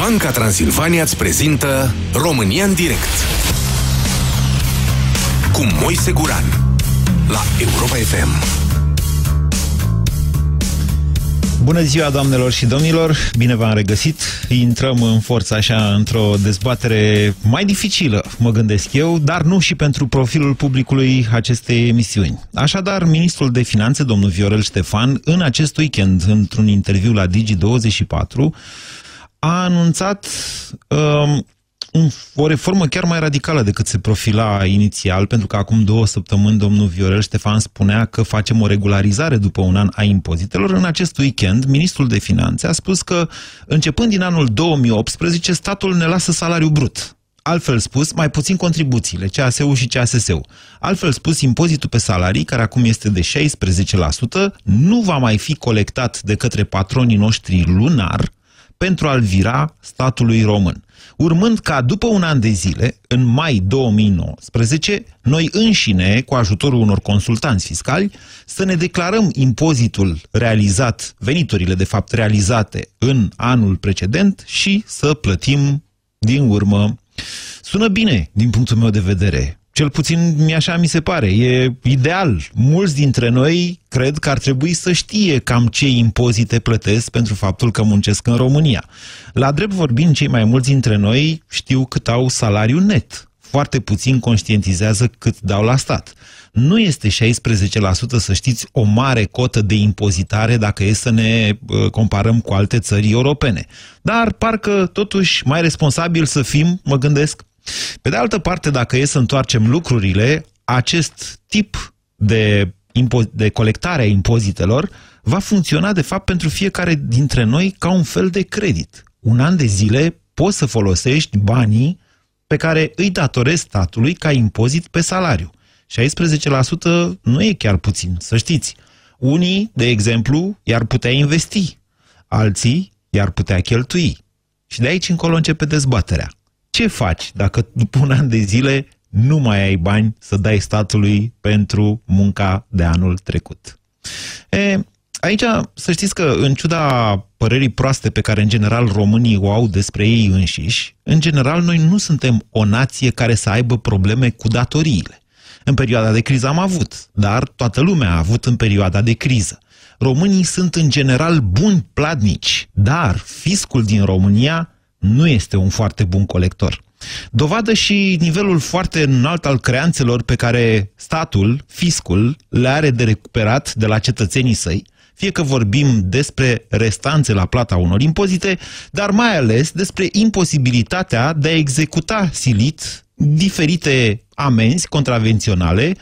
Banca Transilvania îți prezintă România în direct cu Moise Guran la Europa FM. Bună ziua, doamnelor și domnilor! Bine v-am regăsit! Intrăm în forță așa într-o dezbatere mai dificilă, mă gândesc eu, dar nu și pentru profilul publicului acestei emisiuni. Așadar, ministrul de finanțe, domnul Viorel Ștefan, în acest weekend, într-un interviu la Digi24, a anunțat um, o reformă chiar mai radicală decât se profila inițial, pentru că acum două săptămâni domnul Viorel Ștefan spunea că facem o regularizare după un an a impozitelor. În acest weekend, ministrul de finanțe a spus că, începând din anul 2018, statul ne lasă salariu brut. Altfel spus, mai puțin contribuțiile, CASU și CASS-ul. Altfel spus, impozitul pe salarii, care acum este de 16%, nu va mai fi colectat de către patronii noștri lunar pentru a-l vira statului român urmând ca după un an de zile, în mai 2019, noi înșine, cu ajutorul unor consultanți fiscali, să ne declarăm impozitul realizat, veniturile de fapt realizate în anul precedent și să plătim din urmă. Sună bine din punctul meu de vedere. Cel puțin mi așa mi se pare. E ideal. Mulți dintre noi cred că ar trebui să știe cam ce impozite plătesc pentru faptul că muncesc în România. La drept vorbind, cei mai mulți dintre noi știu cât au salariu net. Foarte puțin conștientizează cât dau la stat. Nu este 16%, să știți, o mare cotă de impozitare dacă e să ne comparăm cu alte țări europene. Dar parcă totuși mai responsabil să fim, mă gândesc, pe de altă parte, dacă e să întoarcem lucrurile, acest tip de, de colectare a impozitelor va funcționa, de fapt, pentru fiecare dintre noi ca un fel de credit. Un an de zile poți să folosești banii pe care îi datorezi statului ca impozit pe salariu. 16% nu e chiar puțin, să știți. Unii, de exemplu, i-ar putea investi, alții i-ar putea cheltui. Și de aici încolo începe dezbaterea. Ce faci dacă după un an de zile nu mai ai bani să dai statului pentru munca de anul trecut? E, aici să știți că în ciuda părerii proaste pe care în general românii o au despre ei înșiși, în general noi nu suntem o nație care să aibă probleme cu datoriile. În perioada de criză am avut, dar toată lumea a avut în perioada de criză. Românii sunt în general buni pladnici, dar fiscul din România nu este un foarte bun colector. Dovadă și nivelul foarte înalt al creanțelor pe care statul, fiscul, le are de recuperat de la cetățenii săi, fie că vorbim despre restanțe la plata unor impozite, dar mai ales despre imposibilitatea de a executa silit diferite amenzi contravenționale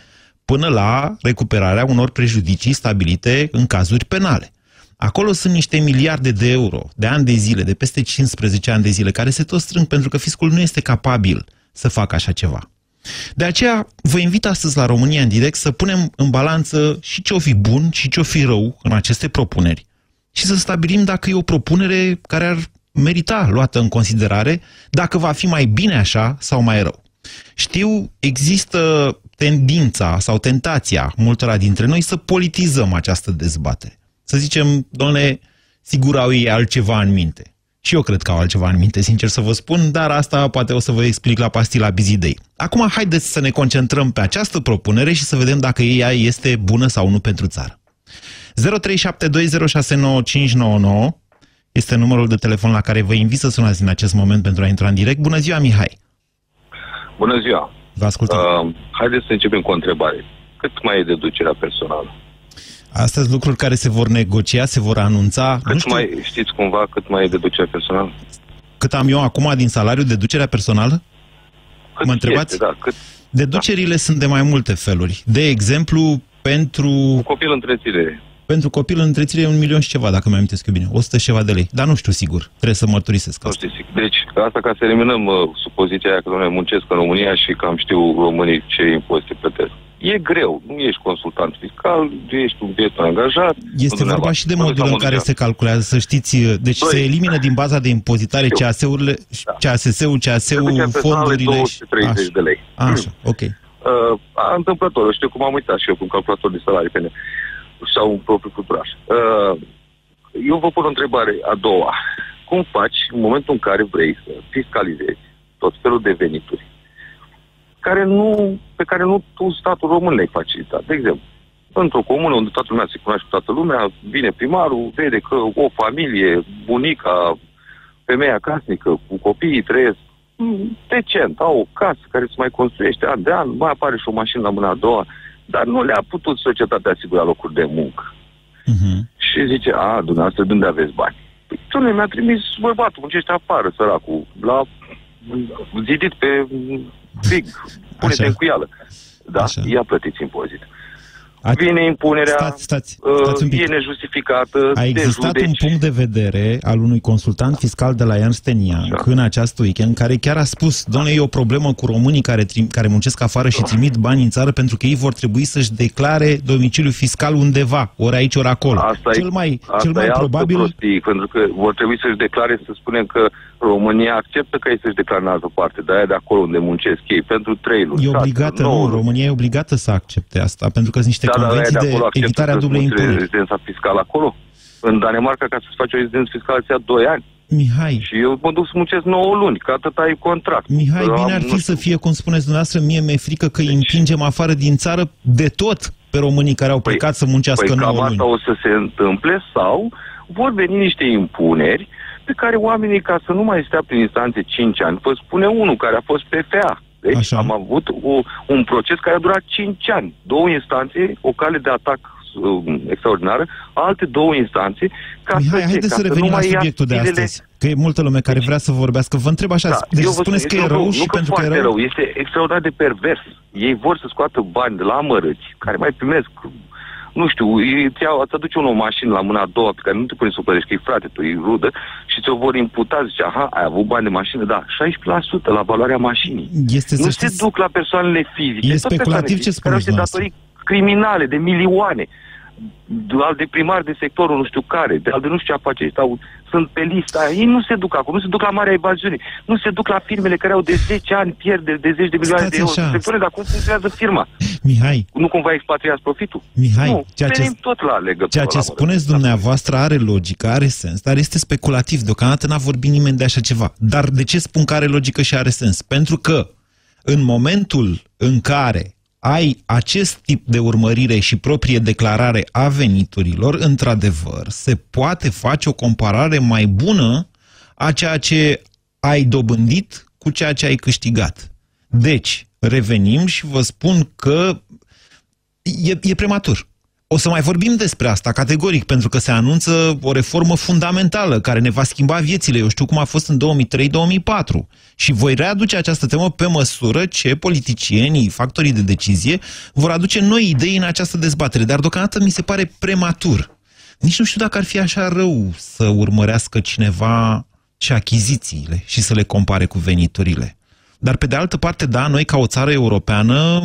până la recuperarea unor prejudicii stabilite în cazuri penale. Acolo sunt niște miliarde de euro, de ani de zile, de peste 15 ani de zile, care se tot strâng pentru că fiscul nu este capabil să facă așa ceva. De aceea vă invit astăzi la România în direct să punem în balanță și ce o fi bun și ce o fi rău în aceste propuneri și să stabilim dacă e o propunere care ar merita luată în considerare, dacă va fi mai bine așa sau mai rău. Știu, există tendința sau tentația multora dintre noi să politizăm această dezbatere să zicem, domnule, sigur au ei altceva în minte. Și eu cred că au altceva în minte, sincer să vă spun, dar asta poate o să vă explic la pastila Bizidei. Acum, haideți să ne concentrăm pe această propunere și să vedem dacă ea este bună sau nu pentru țară. 0372069599 este numărul de telefon la care vă invit să sunați în acest moment pentru a intra în direct. Bună ziua, Mihai! Bună ziua! Vă ascultăm. Uh, haideți să începem cu o întrebare. Cât mai e deducerea personală? Astea sunt lucruri care se vor negocia, se vor anunța. Cât nu știu. mai, știți cumva cât mai e deducerea personală? Cât am eu acum din salariu deducerea personală? Cât mă întrebați? Este, da, cât... Deducerile da. sunt de mai multe feluri. De exemplu, pentru... Cu copil întreținere. Pentru copil întreținere e un milion și ceva, dacă mi amintesc eu bine. 100 și ceva de lei. Dar nu știu sigur. Trebuie să mărturisesc asta. Nu știu sigur. Deci, asta ca să eliminăm uh, supoziția aia că noi muncesc în România și că am știu românii ce impozite plătesc e greu. Nu ești consultant fiscal, ești un biet angajat. Este vorba și de modul în care se calculează, să știți. Deci Doi. se elimină din baza de impozitare CAS-urile, da. CASS-ul, CAS-ul, fondurile... 230 așa. de lei. Așa, ok. Uh, a întâmplător, știu cum am uitat și eu cu un calculator de salarii pe sau un propriu culturaș. Uh, eu vă pun o întrebare a doua. cum faci în momentul în care vrei să fiscalizezi tot felul de venituri care nu, pe care nu tu, statul român, le-ai facilitat. De exemplu, într-o comună unde toată lumea se cunoaște toată lumea, vine primarul, vede că o familie, bunica, femeia casnică, cu copiii trăiesc decent, au o casă care se mai construiește an de an, mai apare și o mașină la mâna a doua, dar nu le-a putut societatea asigura locuri de muncă. Uh-huh. Și zice, a, dumneavoastră, de unde aveți bani? Păi, domnule, mi-a trimis bărbatul, muncește afară, săracul, la zidit pe frig, pune-te în cuială. Da, Așa. ia plătiți impozit. A... Vine impunerea, stați, stați, stați un pic. e nejustificată. A existat un punct de vedere al unui consultant fiscal de la Ernst Young da. în această weekend, care chiar a spus, doamne, e o problemă cu românii care, care muncesc afară și trimit bani în țară pentru că ei vor trebui să-și declare domiciliul fiscal undeva, ori aici, ori acolo. Asta cel mai, asta cel mai e probabil... Prostii, pentru că vor trebui să-și declare, să spunem că România acceptă că ei să-și declare în altă parte, de aia de acolo unde muncesc ei, pentru trei luni. E obligată, nu, România e obligată să accepte asta, pentru că sunt niște da, convenții de, de evitare a dublei impuneri. rezidența fiscală acolo. În Danemarca, ca să-ți faci o rezidență fiscală, ți 2 ani. Mihai. Și eu mă duc să muncesc 9 luni, că atât ai contract. Mihai, bine am, ar fi să fie, cum spuneți dumneavoastră, mie mi-e frică că deci... îi împingem afară din țară de tot pe românii care au păi- plecat păi, să muncească păi 9 luni. asta o să se întâmple sau vor veni niște impuneri pe care oamenii, ca să nu mai stea prin instanțe 5 ani, vă spune unul care a fost PFA. Deci Așa. am avut o, un proces care a durat 5 ani. Două instanțe, o cale de atac uh, extraordinară, alte două instanțe, ca Mihai, să, haideți să revenim la subiectul de astăzi, că e multă lume care deci, vrea să vorbească. Vă întreb așa, da, deci spuneți că e rău nu, și nu pentru că e rău? rău? Este extraordinar de pervers. Ei vor să scoată bani de la amărăți, care mai primesc nu știu, îți, iau, îți aduce unul o mașină la mâna a doua pe care nu te pune să o plătești, că e frate, tu e rudă, și ți-o vor imputa, zice, aha, ai avut bani de mașină, da, 16% la valoarea mașinii. Este, nu se duc la persoanele fizice. E speculativ ce spuneți datorii criminale de milioane al de primar de sectorul nu știu care, de al de nu știu ce afaceri stau, sunt pe lista aia. Ei nu se duc acolo, nu se duc la marea evaziune, nu se duc la firmele care au de 10 ani pierderi de 10 de milioane Stați de euro. Sectoare, dar cum funcționează firma? Mihai. Nu cumva expatriați profitul? Mihai, nu, ceea ce, tot la legătură. Ceea ce la spuneți dumneavoastră are logică, are sens, dar este speculativ. Deocamdată n-a vorbit nimeni de așa ceva. Dar de ce spun că are logică și are sens? Pentru că în momentul în care ai acest tip de urmărire și proprie declarare a veniturilor, într-adevăr, se poate face o comparare mai bună a ceea ce ai dobândit cu ceea ce ai câștigat. Deci, revenim și vă spun că e, e prematur. O să mai vorbim despre asta categoric, pentru că se anunță o reformă fundamentală care ne va schimba viețile. Eu știu cum a fost în 2003-2004. Și voi readuce această temă pe măsură ce politicienii, factorii de decizie, vor aduce noi idei în această dezbatere. Dar deocamdată mi se pare prematur. Nici nu știu dacă ar fi așa rău să urmărească cineva și achizițiile și să le compare cu veniturile. Dar pe de altă parte, da, noi ca o țară europeană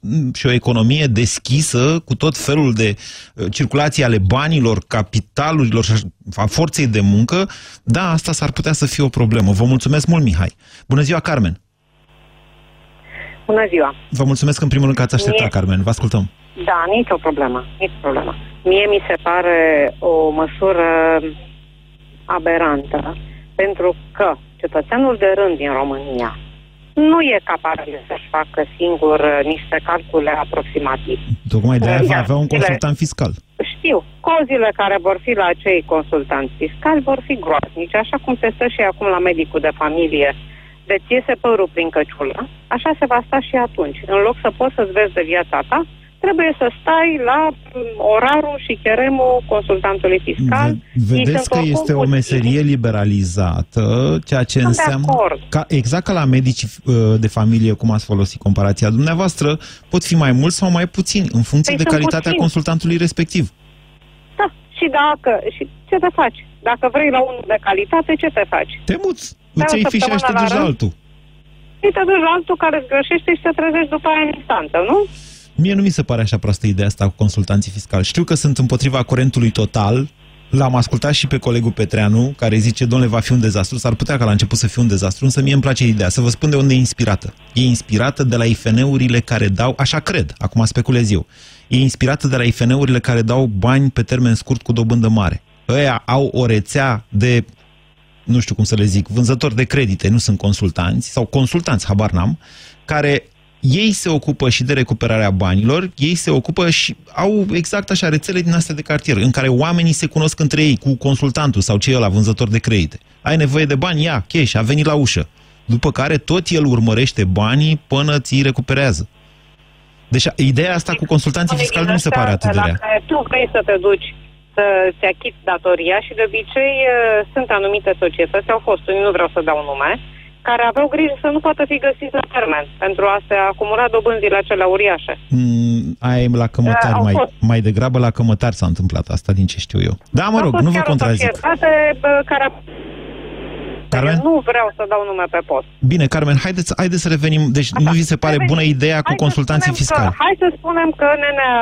mm, și o economie deschisă cu tot felul de uh, circulații ale banilor, capitalurilor și a forței de muncă, da, asta s-ar putea să fie o problemă. Vă mulțumesc mult, Mihai. Bună ziua, Carmen! Bună ziua! Vă mulțumesc în primul rând că ați așteptat, Mie... Carmen. Vă ascultăm. Da, nicio problemă, nicio problemă. Mie mi se pare o măsură aberantă, pentru că cetățeanul de rând din România, nu e capabil să-și facă singur uh, niște calcule aproximativ. Tocmai de aia va avea un consultant fiscal. Știu. Cozile care vor fi la acei consultanți fiscali vor fi groaznice, așa cum se stă și acum la medicul de familie de ți iese părul prin căciulă, așa se va sta și atunci. În loc să poți să-ți vezi de viața ta, trebuie să stai la orarul și cheremul consultantului fiscal. Vedeți că este o meserie liberalizată, ceea ce Sunt înseamnă... Ca, exact ca la medici uh, de familie, cum ați folosit comparația dumneavoastră, pot fi mai mulți sau mai puțini, în funcție păi de calitatea puțin. consultantului respectiv. Da, și dacă... Și ce te faci? Dacă vrei la unul de calitate, ce te faci? Te muți. Îți iei fișa și te duci la altul. Și te duci la altul care îți greșește și te trezești după aia în instanță, nu? Mie nu mi se pare așa proastă ideea asta cu consultanții fiscali. Știu că sunt împotriva curentului total, L-am ascultat și pe colegul Petreanu, care zice, domnule, va fi un dezastru. S-ar putea ca la început să fie un dezastru, însă mie îmi place ideea. Să vă spun de unde e inspirată. E inspirată de la IFN-urile care dau, așa cred, acum speculez eu, e inspirată de la IFN-urile care dau bani pe termen scurt cu dobândă mare. Ăia au o rețea de nu știu cum să le zic, vânzători de credite, nu sunt consultanți, sau consultanți, habar n-am, care ei se ocupă și de recuperarea banilor, ei se ocupă și au exact așa rețele din astea de cartier, în care oamenii se cunosc între ei cu consultantul sau cei la vânzător de credite. Ai nevoie de bani? Ia, cash, a venit la ușă. După care tot el urmărește banii până ți recuperează. Deci ideea asta cu consultanții fiscali nu mi se pare atât de rea. Tu vrei să te duci să-ți achiți datoria și de obicei uh, sunt anumite societăți, au fost, nu vreau să dau nume, care aveau grijă să nu poată fi găsiți la termen pentru a se acumula dobânzile acelea uriașe. Mm, aia e la cămătari, uh, mai, mai degrabă la cămătari s-a întâmplat asta, din ce știu eu. Da, mă rog, nu vă contrazic. care Carmen? Eu nu vreau să dau nume pe post. Bine, Carmen, haideți, haideți să revenim. Deci Așa, nu vi se pare bună ideea cu consultanții fiscali? Că, hai să spunem că nenea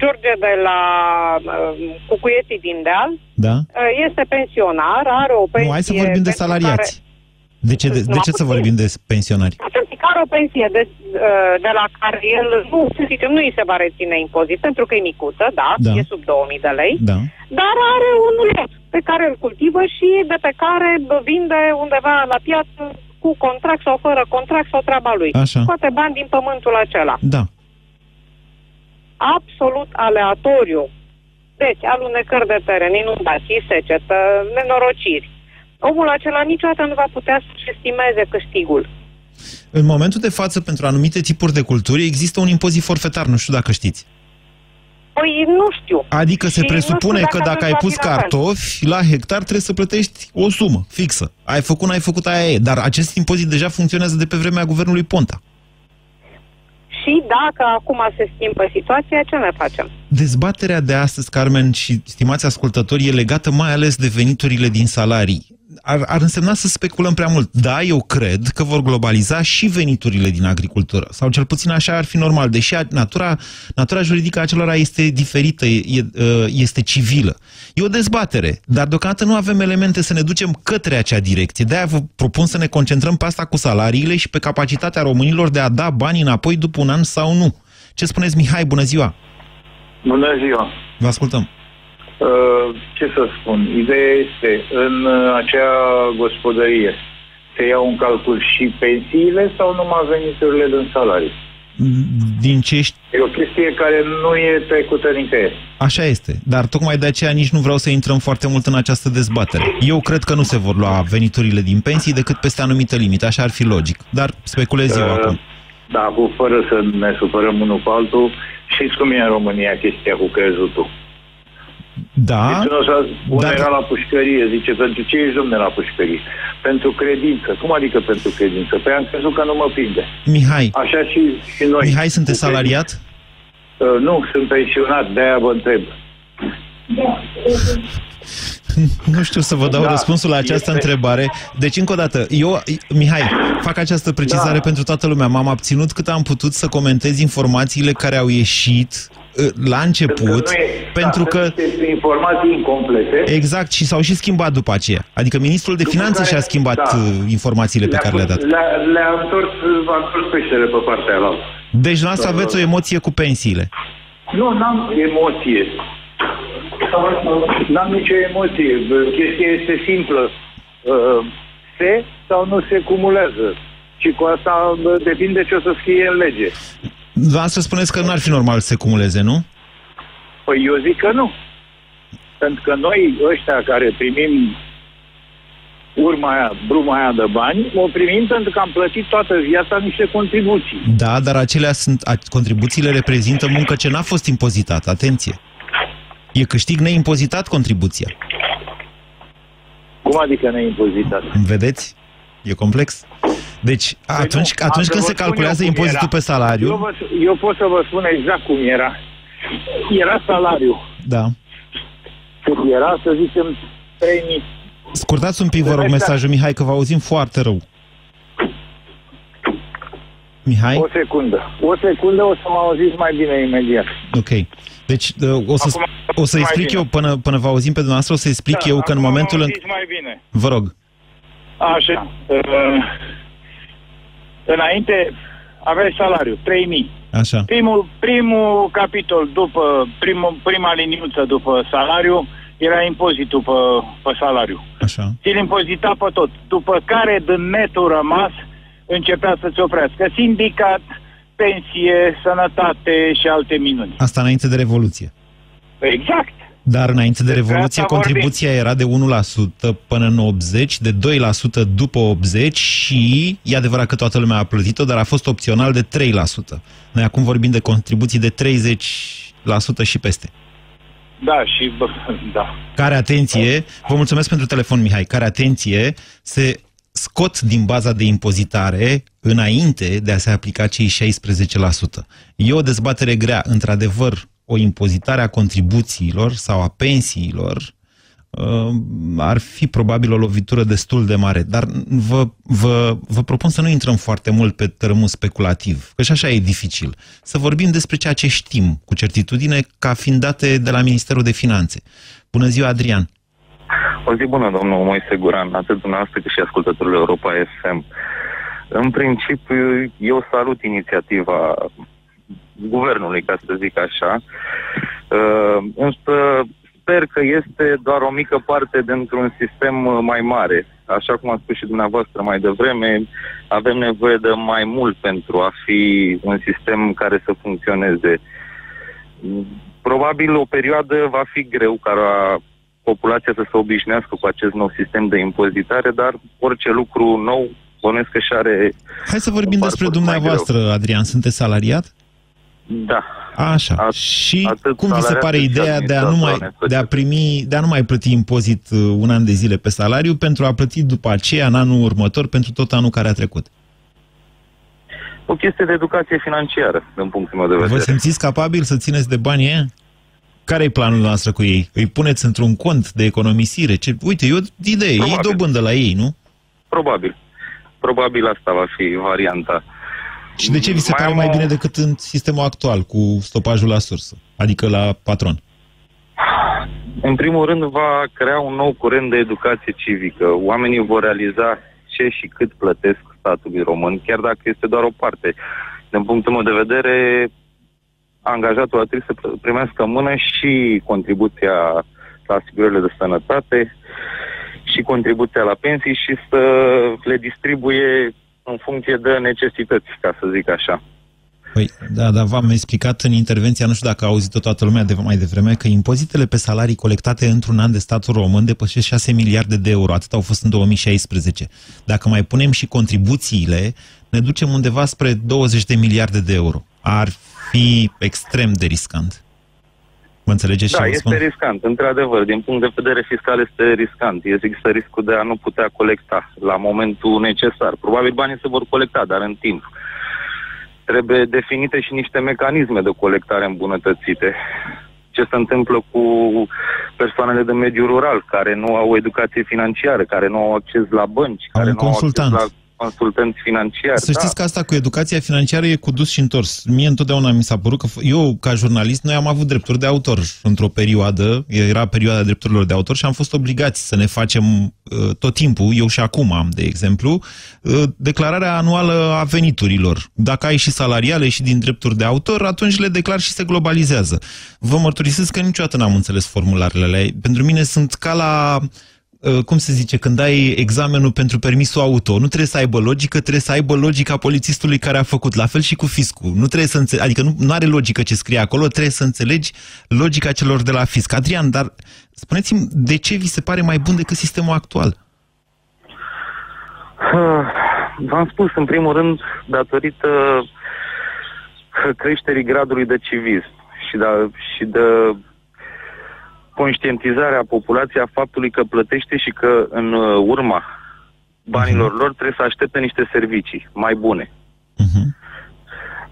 George de la Cucuieții din Deal da? este pensionar, are o pensie... Nu, hai să vorbim de salariați. Care... De ce, de, de ce să vorbim de pensionari? Care o pensie de, de la care el, nu, să zicem, nu îi se va reține impozit, pentru că e micuță, da, da. e sub 2000 de lei, da. dar are un lot pe care îl cultivă și de pe care vinde undeva la piață cu contract sau fără contract sau treaba lui. Așa. Scoate bani din pământul acela. Da. Absolut aleatoriu. Deci, alunecări de teren, inundații, secetă, nenorociri omul acela niciodată nu va putea să-și estimeze câștigul. În momentul de față, pentru anumite tipuri de culturi, există un impozit forfetar, nu știu dacă știți. Păi nu știu. Adică se și presupune că dacă ai pus cartofi, la hectar trebuie să plătești o sumă fixă. Ai făcut, n-ai făcut, aia e. Dar acest impozit deja funcționează de pe vremea guvernului Ponta. Și dacă acum se schimbă situația, ce ne facem? Dezbaterea de astăzi, Carmen și stimați ascultători, e legată mai ales de veniturile din salarii ar, ar însemna să speculăm prea mult. Da, eu cred că vor globaliza și veniturile din agricultură, sau cel puțin așa ar fi normal, deși natura, natura juridică a acelora este diferită, ă, este civilă. E o dezbatere, dar deocamdată nu avem elemente să ne ducem către acea direcție. De-aia vă propun să ne concentrăm pe asta cu salariile și pe capacitatea românilor de a da bani înapoi după un an sau nu. Ce spuneți, Mihai? Bună ziua! Bună ziua! Vă ascultăm! Uh, ce să spun, ideea este, în uh, acea gospodărie se iau în calcul și pensiile sau numai veniturile din salarii? Din ce ești... E o chestie care nu e trecută nicăieri. Așa este, dar tocmai de aceea nici nu vreau să intrăm foarte mult în această dezbatere. Eu cred că nu se vor lua veniturile din pensii decât peste anumite limite, așa ar fi logic. Dar speculez eu uh, acum. Da, cu, fără să ne supărăm unul pe altul, știți cum e în România chestia cu crezutul. Da. Deci nu unul da. era la pușcărie, zice, pentru ce ești domne la pușcărie? Pentru credință. Cum adică pentru credință? Păi am crezut că nu mă prinde. Mihai. Așa și, și noi. Mihai, sunteți salariat? Uh, nu, sunt pensionat, de-aia vă întreb. Nu știu să vă dau da, răspunsul la această este... întrebare. Deci, încă o dată, eu, Mihai, fac această precizare da. pentru toată lumea. M-am abținut cât am putut să comentez informațiile care au ieșit uh, la început, pentru că, e, pentru da, că informații incomplete. Exact, și s-au și schimbat după aceea. Adică ministrul de finanțe și-a schimbat da. Uh, informațiile pe care le-a dat. Le-a, le-a întors, întors peștele pe partea aia. Deci, noastră aveți o emoție cu pensiile. Nu, n-am emoție. N-am nicio emoție. Chestia este simplă. Uh, se sau nu se cumulează. Și cu asta depinde ce o să scrie în lege. Să spuneți că nu ar fi normal să se cumuleze, nu? Păi eu zic că nu. Pentru că noi, ăștia care primim urma aia, bruma aia de bani, o primim pentru că am plătit toată viața niște contribuții. Da, dar acelea sunt, contribuțiile reprezintă muncă ce n-a fost impozitată, atenție. E câștig neimpozitat contribuția. Cum adică neimpozitat? Vedeți? E complex. Deci, păi atunci, nu, atunci când se calculează impozitul era. pe salariu... Eu, vă, eu pot să vă spun exact cum era. Era salariu. Da. Cât era, să zicem, 3000. Scurtați un pic, vă rog, mesajul, Mihai, că vă auzim foarte rău. Mihai? O secundă. O secundă, o să mă auziți mai bine imediat. Ok. Deci uh, o să, o să explic eu, până, până vă auzim pe dumneavoastră, o să explic da, eu că în momentul... în... mai bine. Vă rog. Așa. Uh, înainte aveai salariu, 3000. Așa. Primul, primul capitol după, primul, prima liniuță după salariu era impozitul pe, pe salariu. Așa. Ți-l impozita pe tot. După care, din netul rămas, începea să-ți oprească sindicat, pensie, sănătate și alte minuni. Asta înainte de Revoluție. Exact. Dar înainte de Despre Revoluție, asta contribuția era de 1% până în 80, de 2% după 80 și, e adevărat că toată lumea a plătit-o, dar a fost opțional de 3%. Noi acum vorbim de contribuții de 30% și peste. Da, și bă, da. Care, atenție, vă mulțumesc pentru telefon, Mihai, care, atenție, se scot din baza de impozitare înainte de a se aplica cei 16%. E o dezbatere grea, într-adevăr, o impozitare a contribuțiilor sau a pensiilor uh, ar fi probabil o lovitură destul de mare. Dar vă, vă, vă propun să nu intrăm foarte mult pe tărâmul speculativ, că și așa e dificil. Să vorbim despre ceea ce știm cu certitudine ca fiind date de la Ministerul de Finanțe. Bună ziua, Adrian! O zi bună, domnul Moise Guran, atât dumneavoastră cât și ascultătorile Europa FM. În principiu, eu salut inițiativa guvernului, ca să zic așa, uh, însă sper că este doar o mică parte dintr-un sistem uh, mai mare. Așa cum a spus și dumneavoastră mai devreme, avem nevoie de mai mult pentru a fi un sistem care să funcționeze. Probabil o perioadă va fi greu ca populația să se obișnuiască cu acest nou sistem de impozitare, dar orice lucru nou bănuiesc că și are... Hai să vorbim un despre parcurs mai dumneavoastră, Adrian. Sunteți salariat? Da. Așa. At- și atât cum vi se salariat pare cât și ideea de a, nu mai, administrator de a primi, de a nu mai plăti impozit uh, un an de zile pe salariu pentru a plăti după aceea, în anul următor, pentru tot anul care a trecut? O chestie de educație financiară, din punctul meu de vedere. Vă simțiți capabil să țineți de banii ăia? Care e planul noastră cu ei? Îi puneți într-un cont de economisire? Ce... Uite, e o idee, Probabil. iei dobândă la ei, nu? Probabil. Probabil asta va fi varianta. Și de ce vi se Mai pare am mai o- bine decât în sistemul actual, cu stopajul la sursă, adică la patron? În primul rând va crea un nou curent de educație civică. Oamenii vor realiza ce și cât plătesc statului român, chiar dacă este doar o parte. Din punctul meu de vedere, angajatul ar trebui să pr- primească în mână și contribuția la asigurările de sănătate și contribuția la pensii și să le distribuie în funcție de necesități, ca să zic așa. Păi, da, dar v-am explicat în intervenția, nu știu dacă a auzit-o toată lumea de mai devreme, că impozitele pe salarii colectate într-un an de statul român depășesc 6 miliarde de euro. Atât au fost în 2016. Dacă mai punem și contribuțiile, ne ducem undeva spre 20 de miliarde de euro. Ar fi extrem de riscant. Mă înțelegeți Da, ce vă este spun? riscant, într-adevăr. Din punct de vedere fiscal este riscant. Există riscul de a nu putea colecta la momentul necesar. Probabil banii se vor colecta, dar în timp. Trebuie definite și niște mecanisme de colectare îmbunătățite. Ce se întâmplă cu persoanele de mediu rural, care nu au educație financiară, care nu au acces la bănci, Au care un nu au consultant. acces la consultanți financiari. Să știți da. că asta cu educația financiară e cu dus și întors. Mie întotdeauna mi s-a părut că f- eu, ca jurnalist, noi am avut drepturi de autor într-o perioadă, era perioada drepturilor de autor și am fost obligați să ne facem uh, tot timpul, eu și acum am, de exemplu, uh, declararea anuală a veniturilor. Dacă ai și salariale și din drepturi de autor, atunci le declar și se globalizează. Vă mărturisesc că niciodată n-am înțeles formularele alea. Pentru mine sunt ca la uh, cum se zice, când ai examenul pentru permisul auto, nu trebuie să aibă logică, trebuie să aibă logica polițistului care a făcut. La fel și cu fiscul. Nu trebuie să înțe- adică nu, nu are logică ce scrie acolo, trebuie să înțelegi logica celor de la fisc. Adrian, dar spuneți-mi, de ce vi se pare mai bun decât sistemul actual? V-am spus, în primul rând, datorită creșterii gradului de civism și de, și de conștientizarea populației a faptului că plătește și că în uh, urma banilor lor trebuie să aștepte niște servicii mai bune. Uh-huh.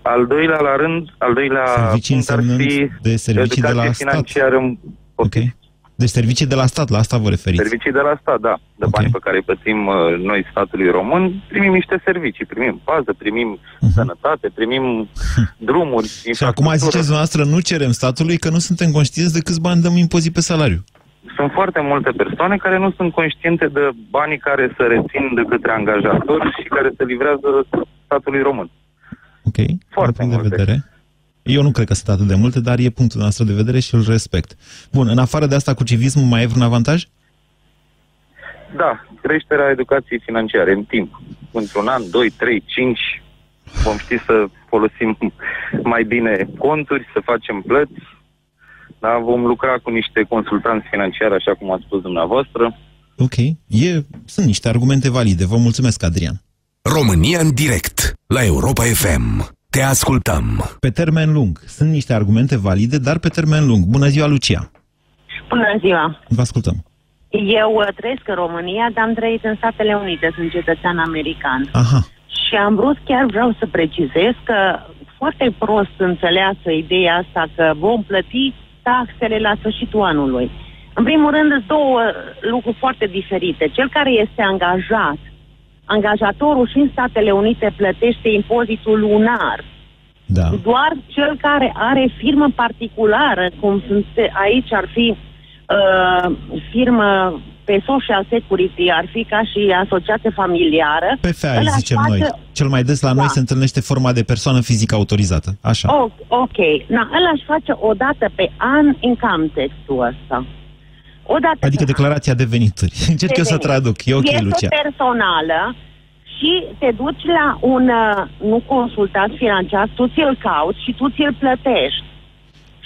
Al doilea la rând, al doilea Servicii punct ar însemnând fi de servicii de educație la stat. financiară. Ok. Deci servicii de la stat, la asta vă referiți. Servicii de la stat, da. De Ok. banii pe care îi plătim uh, noi statului român, primim niște servicii. Primim pază, primim Mhm. sănătate, primim drumuri, Și acum ziceți dumneavoastră, nu cerem statului că nu suntem conștienți de câți bani dăm impozit pe salariu. Sunt foarte multe persoane care nu sunt conștiente de banii care se rețin de către angajatori și care se livrează statului român. Ok? Foarte Din punct de multe. vedere. Eu nu cred că sunt atât de multe, dar e punctul nostru de vedere și îl respect. Bun, în afară de asta, cu civismul mai e vreun avantaj? Da, creșterea educației financiare în timp. Într-un an, 2, 3, 5, vom ști să folosim mai bine conturi, să facem plăți, da, vom lucra cu niște consultanți financiari, așa cum ați spus dumneavoastră. Ok, e, sunt niște argumente valide. Vă mulțumesc, Adrian. România în direct, la Europa FM. Te ascultăm. Pe termen lung. Sunt niște argumente valide, dar pe termen lung. Bună ziua, Lucia. Bună ziua! Vă ascultăm. Eu uh, trăiesc în România, dar am trăit în Statele Unite, sunt cetățean american. Aha. Și am vrut, chiar vreau să precizez că foarte prost înțeleasă ideea asta că vom plăti taxele la sfârșitul anului. În primul rând, sunt două lucruri foarte diferite. Cel care este angajat, angajatorul și în Statele Unite plătește impozitul lunar. Da. Doar cel care are firmă particulară, cum sunt aici ar fi uh, firmă pe social security, ar fi ca și asociație familiară. PFA, ăla zicem face- noi. Cel mai des la noi Da. se întâlnește forma de persoană fizică autorizată. Așa. Oh, ok. Na, ăla își face o dată pe an income tax-ul ăsta. O dată Adică pe an. declarația de venituri. Încerc eu să venit. traduc. E ok, este Lucia. personală și te duci la un, uh, nu consultant financiar, tu ți-l cauți și tu ți-l plătești.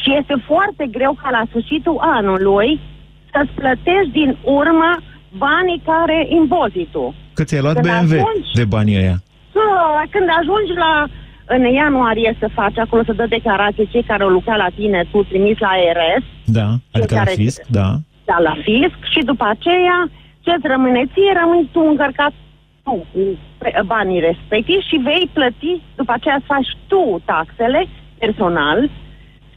Și este foarte greu ca la sfârșitul anului să-ți plătești din urmă banii care impozitul. Că ți-ai luat Când BMW ajungi- de banii ăia. Ah, Când ajungi la în ianuarie să faci acolo, să dă declarație cei care au lucrat la tine, tu trimis la RS, Da, adică la care- fisc, da. Da, la fisc și după aceea ce-ți rămâne ție, rămâi tu încărcat tu cu pe- banii respectivi și vei plăti, după aceea să faci tu taxele personal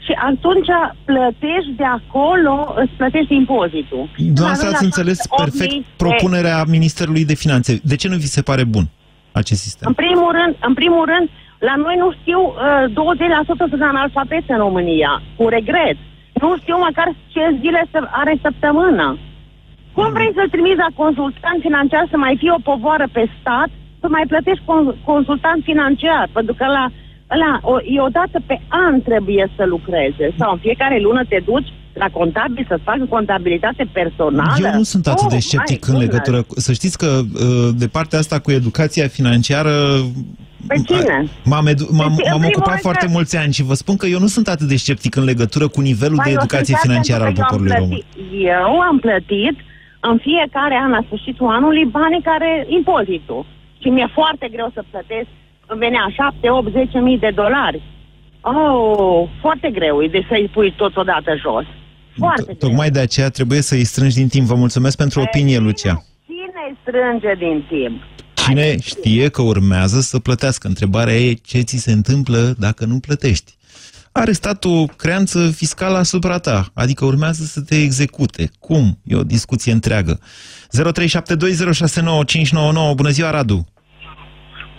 și atunci plătești de acolo, îți plătești impozitul. Dumneavoastră Când ați ajungi la înțeles 8.000 perfect de- propunerea Ministerului de Finanțe. De ce nu vi se pare bun acest sistem? În primul rând, în primul rând la noi nu știu, uh, 20% sunt analfabeți în România, cu regret. Nu știu măcar ce zile să are săptămână. Cum vrei să-l trimiți la consultant financiar să mai fie o povoară pe stat, să mai plătești con- consultant financiar? Pentru că la, la, o, e o dată pe an trebuie să lucreze. Sau în fiecare lună te duci la contabil să facă contabilitate personală. Eu nu sunt atât de Oh, sceptic my în goodness. legătură cu... Să știți că uh, de partea asta cu educația financiară... Pe cine? M-am, edu- m-am, Deci, în m-am primul ocupat rând foarte că- mulți ani și vă spun că eu nu sunt atât de sceptic în legătură cu nivelul Ba, de eu educație sunt chiar financiară al pentru că eu am poporului român. plătit- Eu am plătit în fiecare an la sfârșitul anului banii care impozitul. Și mi-e foarte greu să plătesc, îmi venea 7, 8, 10 mii de dolari. Oh, foarte greu e de să-i pui totodată jos. Foarte greu. Tocmai de aceea trebuie să îi strângi din timp. Vă mulțumesc pentru opinie, Lucia. Cine îi strânge din timp? Cine știe că urmează să plătească? Întrebarea e ce ți se întâmplă dacă nu plătești. Are statul creanță fiscală asupra ta, adică urmează să te execute. Cum? E o discuție întreagă. 0372069599. Bună ziua, Radu!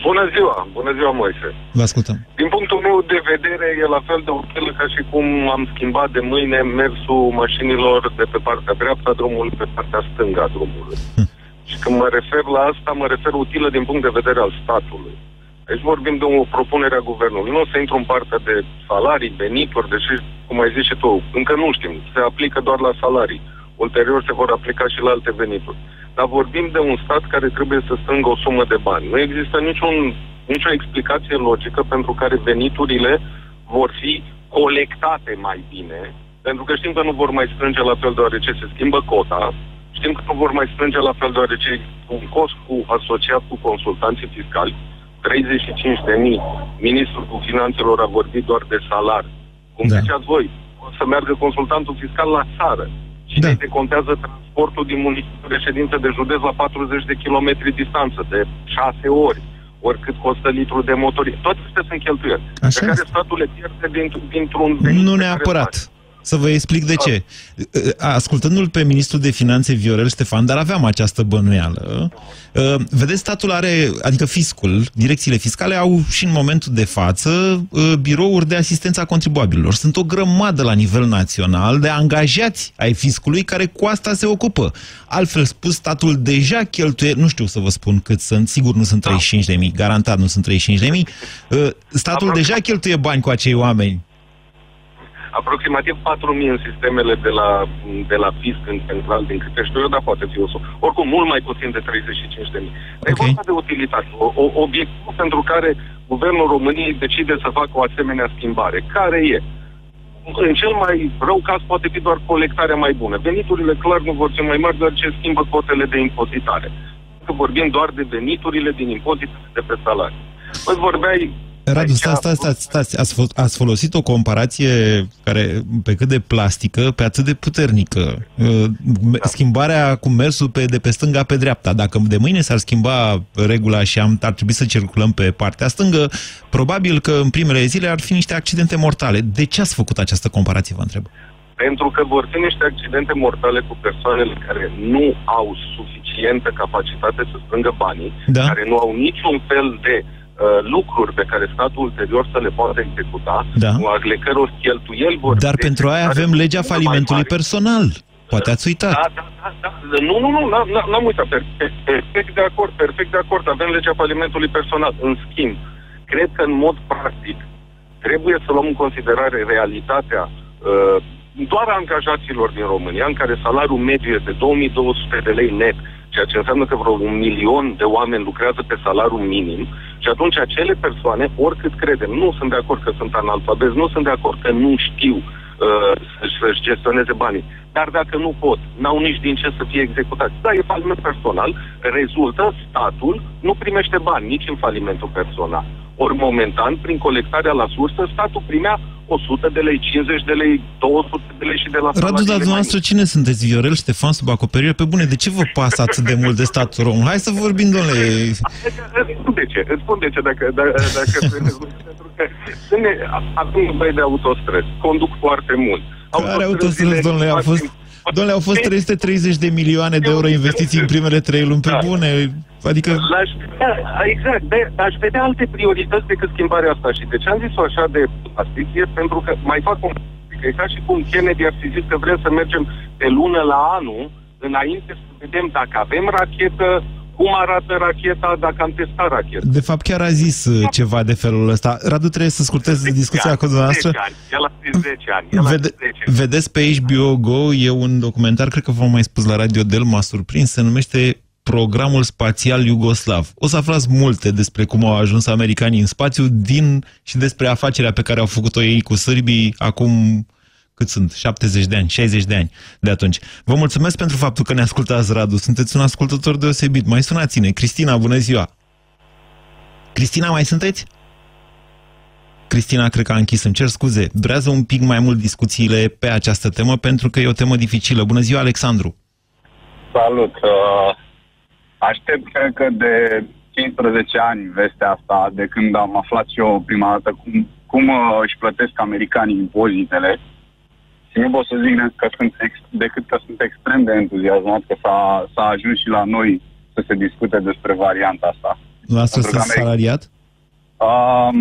Bună ziua, bună ziua, Moise. Vă ascultăm. Din punctul meu de vedere, e la fel de util ca și cum am schimbat de mâine mersul mașinilor de pe partea dreaptă a drumului pe partea stângă a drumului. Și când mă refer la asta, mă refer utilă din punct de vedere al statului. Aici vorbim de o propunere a guvernului. Nu o să intru în partea de salarii, venituri, deși, cum ai zis și tu, încă nu știm. Se aplică doar la salarii. Ulterior se vor aplica și la alte venituri. Dar vorbim de un stat care trebuie să strângă o sumă de bani. Nu există niciun, nicio explicație logică pentru care veniturile vor fi colectate mai bine, pentru că știm că nu vor mai strânge la fel deoarece se schimbă cota, știm că nu vor mai strânge la fel deoarece e un cost cu asociat cu consultanții fiscali, 35 de mii. Ministrul cu finanțelor a vorbit doar de salar. Cum Da. da. ziceați voi, o să meargă consultantul fiscal la țară. Și Da. da. decontează transportul din municipiul de ședință de județ la 40 de kilometri distanță, de 6 ori, ori cât costă litru de motor. Toate astea sunt cheltuieli. Așa pe care este. statul le pierde dintr- dintr-un venit Nu pe care neapărat. îl face. Să vă explic de ce. Ascultându-l pe ministrul de finanțe Viorel Ștefan, dar aveam această bănuială. Uh, Vedeți, statul are, adică fiscul, direcțiile fiscale au și în momentul de față uh, birouri de asistență a contribuabililor. Sunt o grămadă la nivel național de angajați ai fiscului care cu asta se ocupă. Altfel spus, statul deja cheltuie, nu știu să vă spun cât sunt, sigur nu sunt 35 de mii, garantat nu sunt 35 de mii, statul Aproape. deja cheltuie bani cu acei oameni aproximativ 4.000 în sistemele de la, de la fisc în central, din câte știu eu, dar poate fi o Oricum, mult mai puțin de 35.000. Okay. E vorba de utilitate. O, o, obiectul pentru care Guvernul României decide să facă o asemenea schimbare. Care e? în cel mai rău caz poate fi doar colectarea mai bună. Veniturile clar nu vor fi mai mari, doar ce schimbă cotele de impozitare. Că vorbim doar de veniturile din impozitele de pe salarii. Păi vorbeai Radu, stați, stați, stați, stați. Ați, ați folosit o comparație care, pe cât de plastică, pe atât de puternică. Uh, schimbarea cu mersul pe, de pe stânga pe dreapta. Dacă de mâine s-ar schimba regula și am, ar trebui să circulăm pe partea stângă, probabil că în primele zile ar fi niște accidente mortale. De ce ați făcut această comparație, vă întreb? Pentru că vor fi niște accidente mortale cu persoanele care nu au suficientă capacitate să strângă banii, da. care nu au niciun fel de Uh, lucruri pe care statul ulterior să le poată executa, da. ale căror cheltuieli vor... Dar pentru aia avem legea falimentului personal. Poate ați uitat. Da, da, da, da. Nu, nu, nu, n-am uitat. Perfect de acord, perfect de acord. Avem legea falimentului personal. În schimb, cred că în mod practic trebuie să luăm în considerare realitatea uh, doar angajaților din România, în care salariul mediu este 2200 de lei net, ceea ce înseamnă că vreo un milion de oameni lucrează pe salariul minim și atunci acele persoane, oricât credem, nu sunt de acord că sunt analfabezi, nu sunt de acord că nu știu uh, să-și gestioneze banii, dar dacă nu pot, n-au nici din ce să fie executați. Da, e faliment personal, rezultă, statul nu primește bani nici în falimentul personal. Ori momentan, prin colectarea la sursă, statul primea 100 de lei, 50 de lei, 200 de lei și de la Radu, dar dumneavoastră cine sunteți? Viorel Ștefan sub acoperire? Pe bune, de ce vă pasă atât de mult de statul român? Hai să vorbim, domnule. Îți spun de ce, îți spun de ce, dacă, dacă, dacă pentru că acum băi de autostres, conduc foarte mult. Care autostres, domnule, a fost... Domnule, au fost 330 de milioane de euro investiții în primele trei luni pe da. bune. Adică... L-aș, da, exact, de, aș vedea alte priorități decât schimbarea asta. Și de ce am zis-o așa de plastic e pentru că mai fac un E ca și cum Kennedy ar fi zis că vrem să mergem de lună la anul înainte să vedem dacă avem rachetă, cum arată racheta, dacă am testat racheta. De fapt, chiar a zis uh, ceva de felul ăsta. Radu, trebuie să scurtez discuția ani, cu dumneavoastră. 10 ani. El a zis 10 ani. El Vede, 10 ani. Vedeți pe HBO Go, e un documentar, cred că v-am mai spus la Radio Del, m-a surprins, se numește Programul Spațial Iugoslav. O să aflați multe despre cum au ajuns americanii în spațiu din și despre afacerea pe care au făcut-o ei cu sârbii acum cât sunt? 70 de ani, 60 de ani de atunci. Vă mulțumesc pentru faptul că ne ascultați, Radu. Sunteți un ascultător deosebit. Mai sunați-ne. Cristina, bună ziua! Cristina, mai sunteți? Cristina, cred că a închis, îmi cer scuze. Durează un pic mai mult discuțiile pe această temă, pentru că e o temă dificilă. Bună ziua, Alexandru! Salut! Uh, aștept, cred că de 15 ani vestea asta, de când am aflat și eu prima dată cum, cum uh, își plătesc americanii impozitele. Și nu pot să zic că sunt ex, decât că sunt extrem de entuziasmat că s-a, s-a ajuns și la noi să se discute despre varianta asta. La asta sunt salariat? Um,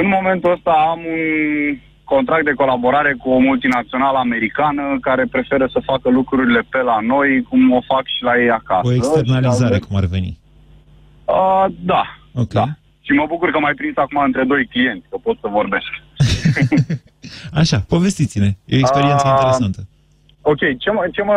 în momentul ăsta am un contract de colaborare cu o multinațională americană care preferă să facă lucrurile pe la noi, cum o fac și la ei acasă. O externalizare, cum ar veni. Uh, da, okay. da. Și mă bucur că mai prins acum între doi clienți, că pot să vorbesc. Așa, povestiți-ne. E o experiență uh, interesantă. Ok, ce mă, ce mă...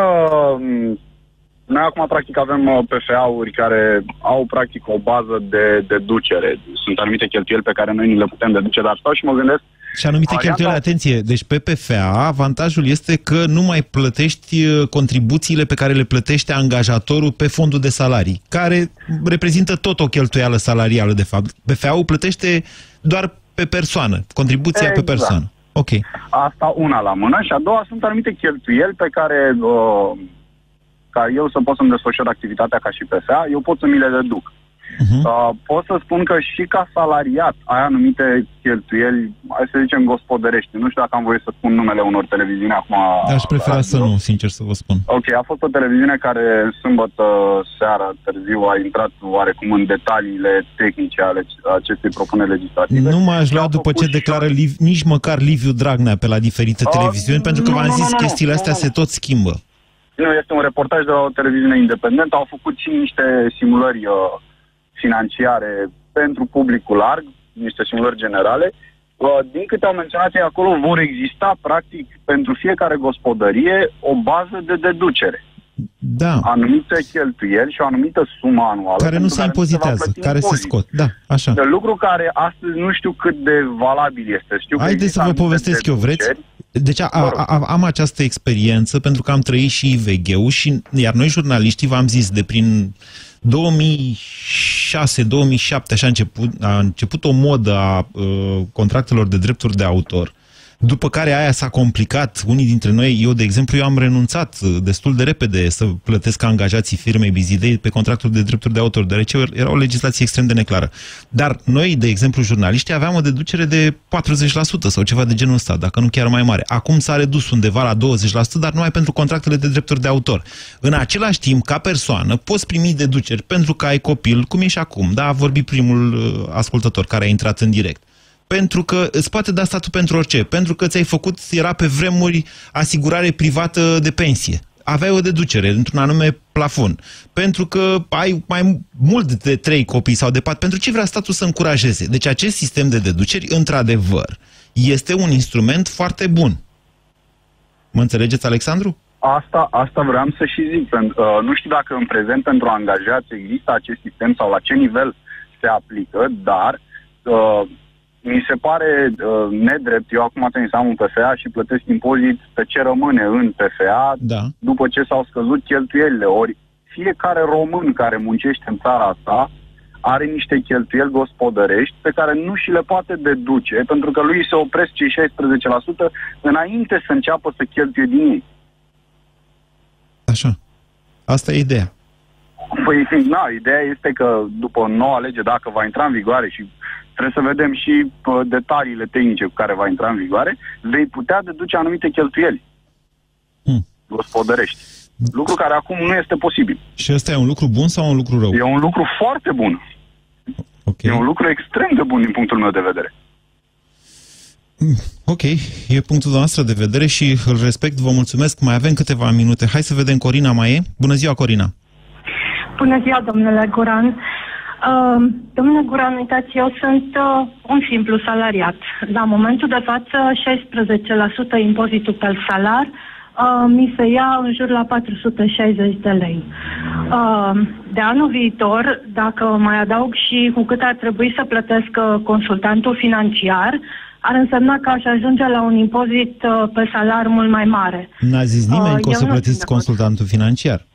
Noi acum, practic, avem uh, PFA-uri care au, practic, o bază de deducere. Sunt anumite cheltuieli pe care noi nu le putem deduce, dar stau și mă gândesc și anumite cheltuieli, atenție, deci pe PFA avantajul este că nu mai plătești uh, contribuțiile pe care le plătește angajatorul pe fondul de salarii, care reprezintă tot o cheltuială salarială, de fapt. PFA-ul plătește doar pe persoană, contribuția exact. pe persoană. Ok. Asta una la mână și a doua sunt anumite cheltuieli pe care uh, ca eu să pot să-mi desfășor activitatea ca și PFA, eu pot să mi le deduc. Uh-huh. Uh, pot să spun că și ca salariat ai anumite cheltuieli, hai să zicem, gospodărești. Nu știu dacă am voie să spun numele unor televiziuni acum. Aș prefera să nu, sincer să vă spun. Ok, a fost o televiziune care sâmbătă seara târziu a intrat oarecum în detaliile tehnice ale acestei propuneri legislative. Nu m-aș lua după ce declară Liv, nici măcar Liviu Dragnea pe la diferite uh, televiziuni, pentru că v-am zis, nu, chestiile astea nu, se tot schimbă. Nu, este un reportaj de la o televiziune independentă. Au făcut și niște simulări uh, financiare pentru publicul larg, niște simulări generale, Uh, din câte au menționat ei acolo, vor exista, practic, pentru fiecare gospodărie o bază de deducere. Da. Anumite cheltuieli și o anumită sumă anuală. Care nu se impozitează, care se scot. Da, așa. De lucru care astăzi nu știu cât de valabil este. Știu Haideți să vă povestesc eu, vreți? Deci a, a, a, am această experiență pentru că am trăit și IVG-ul și iar noi jurnaliștii v-am zis de prin 2006-2007 așa a început, a început o modă a uh, contractelor de drepturi de autor după care aia s-a complicat. Unii dintre noi, eu de exemplu, eu am renunțat destul de repede să plătesc angajații firmei Bizidei pe contractul de drepturi de autor, deoarece era o legislație extrem de neclară. Dar noi, de exemplu, jurnaliștii, aveam o deducere de 40% sau ceva de genul ăsta, dacă nu chiar mai mare. Acum s-a redus undeva la 20%, dar numai pentru contractele de drepturi de autor. În același timp, ca persoană, poți primi deduceri pentru că ai copil, cum e și acum. Da, a vorbit primul uh, ascultător care a intrat în direct pentru că îți poate da statul pentru orice. Pentru că ți-ai făcut, era pe vremuri, asigurare privată de pensie. Aveai o deducere într-un anume plafon. Pentru că ai mai mult de trei copii sau de patru. Pentru ce vrea statul să încurajeze? Deci acest sistem de deduceri, într-adevăr, este un instrument foarte bun. Mă înțelegeți, Alexandru? Asta, asta vreau să și zic. Pentru, uh, nu știu dacă în prezent pentru angajați există acest sistem sau la ce nivel se aplică, dar uh, mi se pare uh, nedrept. Eu acum trebuie să am un PFA și plătesc impozit pe ce rămâne în PFA da. după ce s-au scăzut cheltuielile. Ori fiecare român care muncește în țara asta are niște cheltuieli gospodărești pe care nu și le poate deduce, pentru că lui se opresc cei 16% înainte să înceapă să cheltuie din ei. Așa. Asta e ideea. Păi, na, ideea este că după noua lege, dacă va intra în vigoare și trebuie să vedem și uh, detaliile tehnice cu care va intra în vigoare, vei putea deduce anumite cheltuieli hmm. gospodărești. Lucru care acum nu este posibil. Și ăsta e un lucru bun sau un lucru rău? E un lucru foarte bun. Okay. E un lucru extrem de bun din punctul meu de vedere. Hmm, ok, e punctul noastră de vedere și îl respect, vă mulțumesc. Mai avem câteva minute. Hai să vedem, Corina mai e? Bună ziua, Corina! Bună ziua, domnule Goran! Uh, domnule Guran, uitați, eu sunt uh, un simplu salariat. La momentul de față, 16% impozitul pe salar uh, mi se ia în jur la 460 de lei. Uh, de anul viitor, dacă mai adaug și cu cât ar trebui să plătesc uh, consultantul financiar, ar însemna că aș ajunge la un impozit uh, pe salar mult mai mare. N-a zis nimeni uh, că o să plătiți consultantul financiar.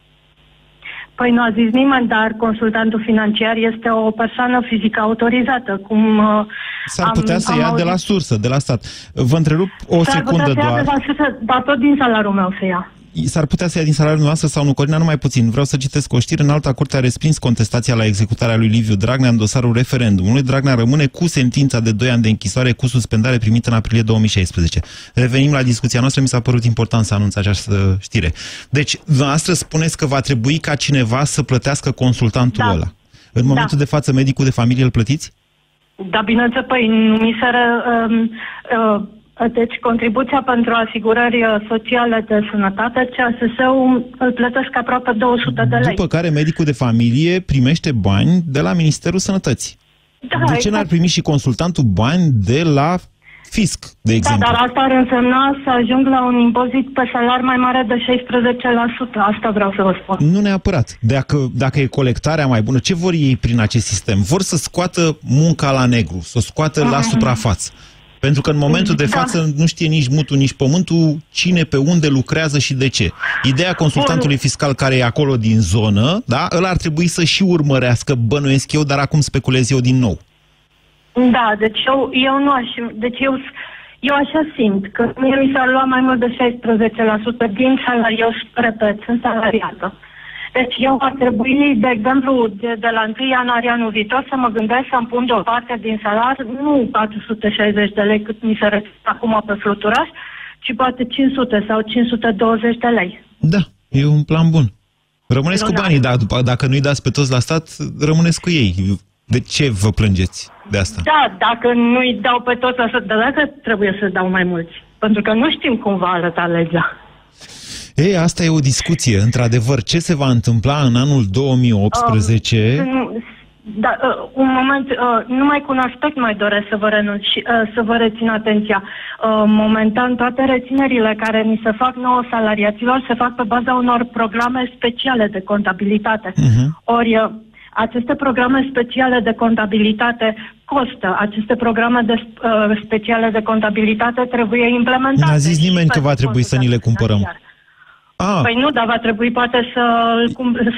Păi nu a zis nimeni, dar consultantul financiar este o persoană fizică autorizată, cum uh, S-ar putea am, să ia de la sursă, de la stat. Vă întrerup o secundă doar. S-ar putea să ia de la sursă, dar tot din salariul meu să ia s-ar putea să ia din salariul noastră sau nu, Corina, numai puțin. Vreau să citesc o știre. În alta curte a respins contestația la executarea lui Liviu Dragnea în dosarul referendumului. Dragnea rămâne cu sentința de 2 ani de închisoare cu suspendare primită în aprilie 2016. Revenim la discuția noastră. Mi s-a părut important să anunț această știre. Deci, dumneavoastră spuneți că va trebui ca cineva să plătească consultantul da. ăla. În momentul da. de față, medicul de familie îl plătiți? Da, bineînțeles, păi mi se... Uh, uh, deci contribuția pentru asigurări uh, sociale de sănătate, CSS-ul îl plătesc aproape 200 de lei. După care medicul de familie primește bani de la Ministerul Sănătății. Da, de ce exact. n-ar primi și consultantul bani de la fisc, de exemplu? Da, dar asta ar însemna să ajung la un impozit pe salar mai mare de 16%. Asta vreau să vă spun. Nu neapărat. Dacă, dacă e colectarea mai bună, ce vor ei prin acest sistem? Vor să scoată munca la negru, să o scoată uh-huh. la mhm. suprafață. Pentru că în momentul de da. față da. nu știe nici mutul, nici pământul cine pe unde lucrează și de ce. Ideea consultantului fiscal care e acolo din zonă, da, ăla ar trebui să și urmărească, bănuiesc eu, dar acum speculez eu din nou. Da, deci eu, eu nu aș... Deci eu, eu așa simt, că mie mi s-ar lua mai mult de 16% din salariu, eu repet, sunt salariată. Deci eu ar trebui, de exemplu, de, de la 1 ianuarie anul viitor să mă gândesc să-mi pun deoparte din salar nu 460 de lei cât mi se reține acum pe fluturaș, ci poate 500 sau 520 de lei. Da, e un plan bun. Rămâneți cu banii, dar după, dacă nu-i dați pe toți la stat, rămâneți cu ei. De ce vă plângeți de asta? Da, dacă nu-i dau pe toți la stat, dar dacă trebuie să dau mai mulți. Pentru că nu știm cum va arăta legea. Ei, asta e o discuție, într-adevăr. Ce se va întâmpla în anul 2018? Uh, Da, uh, un moment, uh, numai cu un aspect mai doresc să vă renunț și uh, să vă rețin atenția. Uh, momentan, toate reținerile care ni se fac nouă salariaților se fac pe baza unor programe speciale de contabilitate. Uh-huh. Ori uh, aceste programe speciale de contabilitate costă. Aceste programe de, uh, speciale de contabilitate trebuie implementate. N-a zis nimeni că va trebui să ni le cumpărăm. Financiar. Ah. Păi nu, dar va trebui poate să,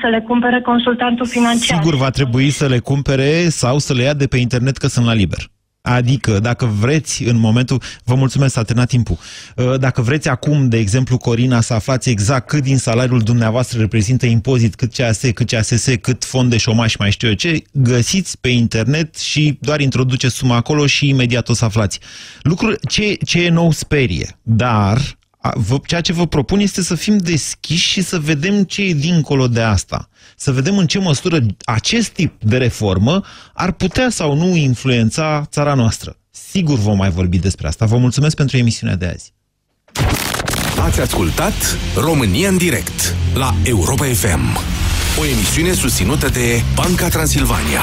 să le cumpere consultantul financiar. Sigur, va trebui să le cumpere sau să le ia de pe internet că sunt la liber. Adică, dacă vreți, în momentul... Vă mulțumesc, s-a terminat timpul. Uh, dacă vreți acum, de exemplu, Corina, să aflați exact cât din salariul dumneavoastră reprezintă impozit, cât CAS, cât CASS, cât fond de șomaș, mai știu eu ce, găsiți pe internet și doar introduceți suma acolo și imediat o să aflați. Lucrul, ce, ce e nou sperie, dar ceea ce vă propun este să fim deschiși și să vedem ce e dincolo de asta. Să vedem în ce măsură acest tip de reformă ar putea sau nu influența țara noastră. Sigur vom mai vorbi despre asta. Vă mulțumesc pentru emisiunea de azi. Ați ascultat România în direct la Europa FM, o emisiune susținută de Banca Transilvania.